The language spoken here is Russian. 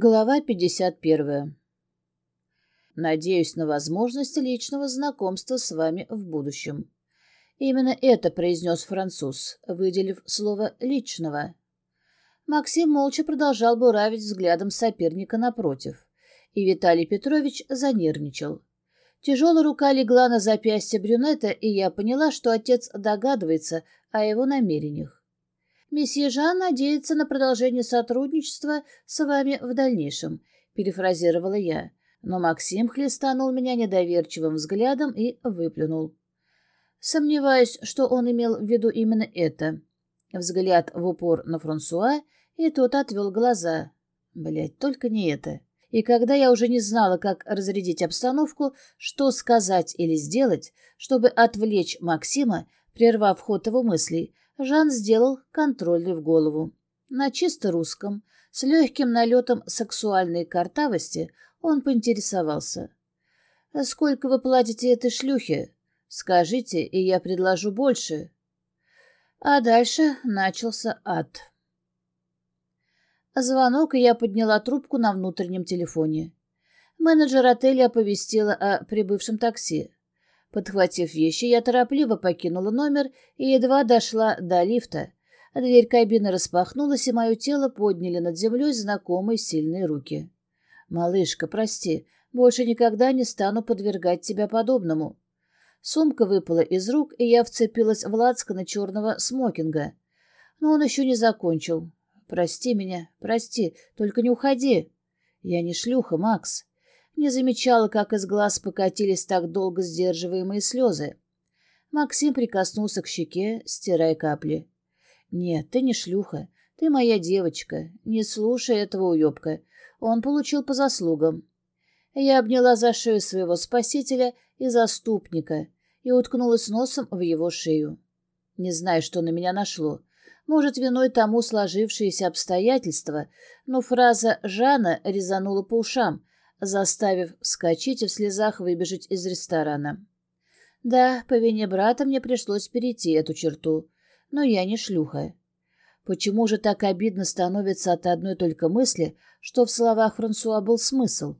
Глава 51. Надеюсь на возможность личного знакомства с вами в будущем. Именно это произнес француз, выделив слово «личного». Максим молча продолжал буравить взглядом соперника напротив, и Виталий Петрович занервничал. Тяжелая рука легла на запястье брюнета, и я поняла, что отец догадывается о его намерениях. Месье Жан надеется на продолжение сотрудничества с вами в дальнейшем», — перефразировала я. Но Максим хлестанул меня недоверчивым взглядом и выплюнул. Сомневаюсь, что он имел в виду именно это. Взгляд в упор на Франсуа, и тот отвел глаза. Блять, только не это. И когда я уже не знала, как разрядить обстановку, что сказать или сделать, чтобы отвлечь Максима, прервав ход его мыслей, Жан сделал контрольный в голову. На чисто русском, с легким налетом сексуальной картавости, он поинтересовался. «Сколько вы платите этой шлюхе? Скажите, и я предложу больше». А дальше начался ад. Звонок, и я подняла трубку на внутреннем телефоне. Менеджер отеля оповестила о прибывшем такси. Подхватив вещи, я торопливо покинула номер и едва дошла до лифта. Дверь кабины распахнулась, и мое тело подняли над землей знакомые сильные руки. «Малышка, прости, больше никогда не стану подвергать тебя подобному». Сумка выпала из рук, и я вцепилась в лацканы черного смокинга. Но он еще не закончил. «Прости меня, прости, только не уходи». «Я не шлюха, Макс не замечала, как из глаз покатились так долго сдерживаемые слезы. Максим прикоснулся к щеке, стирая капли. «Нет, ты не шлюха. Ты моя девочка. Не слушай этого уебка. Он получил по заслугам». Я обняла за шею своего спасителя и заступника и уткнулась носом в его шею. Не знаю, что на меня нашло. Может, виной тому сложившиеся обстоятельства, но фраза Жана резанула по ушам, заставив вскочить и в слезах выбежать из ресторана. Да, по вине брата мне пришлось перейти эту черту, но я не шлюха. Почему же так обидно становится от одной только мысли, что в словах Франсуа был смысл?